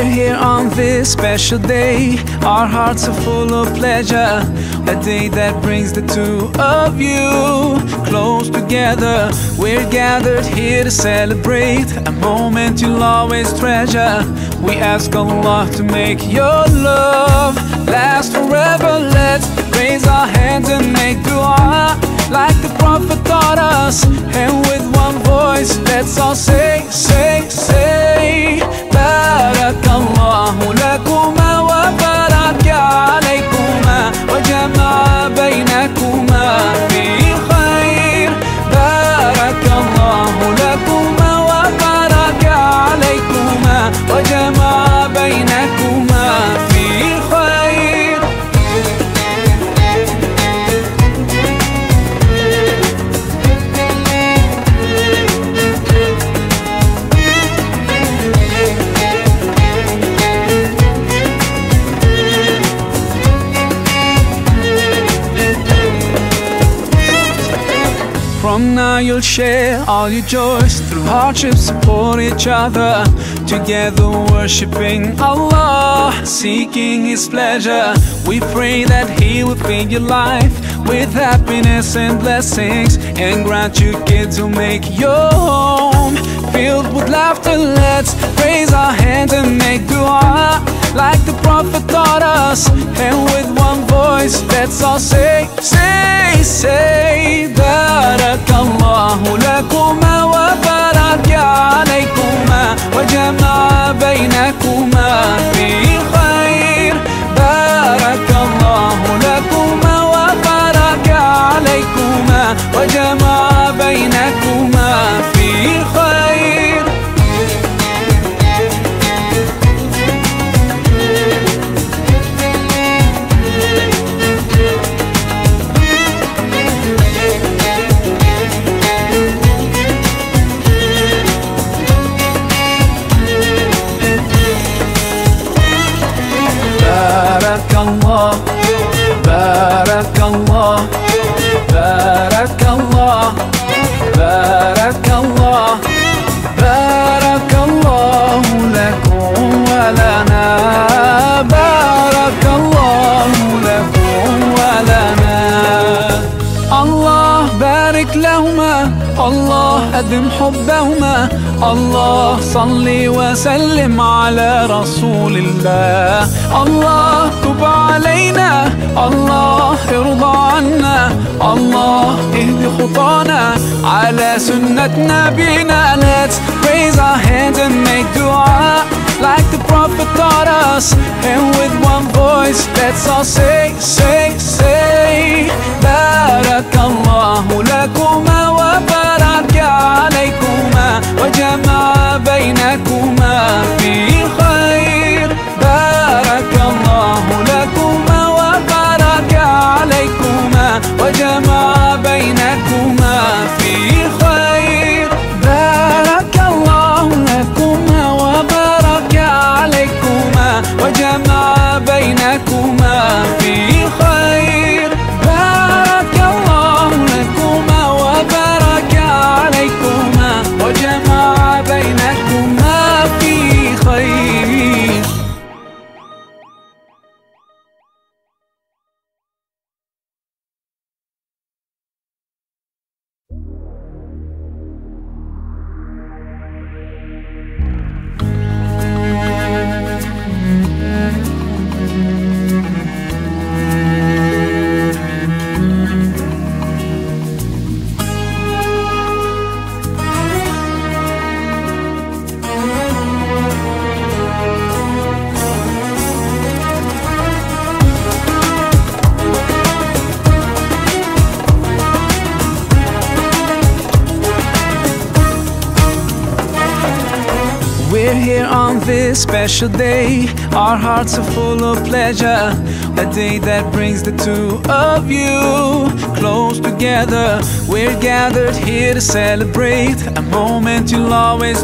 here on this special day. Our hearts are full of pleasure. A day that brings the two of you close together. We're gathered here to celebrate a moment you'll always treasure. We ask Allah to make your love From now you'll share all your joys Through hardships support each other. Together worshipping Allah Seeking His pleasure. We pray that He will fill your life With happiness and blessings And grant you kids who make your home Filled with laughter. Let's raise our hands and make dua Like the Prophet taught us And with one voice Let's all say, say, لكما وبارك عليكما وجمع بينكما 港湾 حبهما الله صل وسلم على رسول الله الله تب علينا الله ارضى عنا الله اهد خطانا على سنة نبينا Let's raise our hands and make dua like the Prophet taught us And with one voice let's all say, say, جمع بينكما في خير. بارك الله لكما وبارك عليكما وجمع بينكما here on this special day. Our hearts are full of pleasure. A day that brings the two of you close together. We're gathered here to celebrate a moment you'll always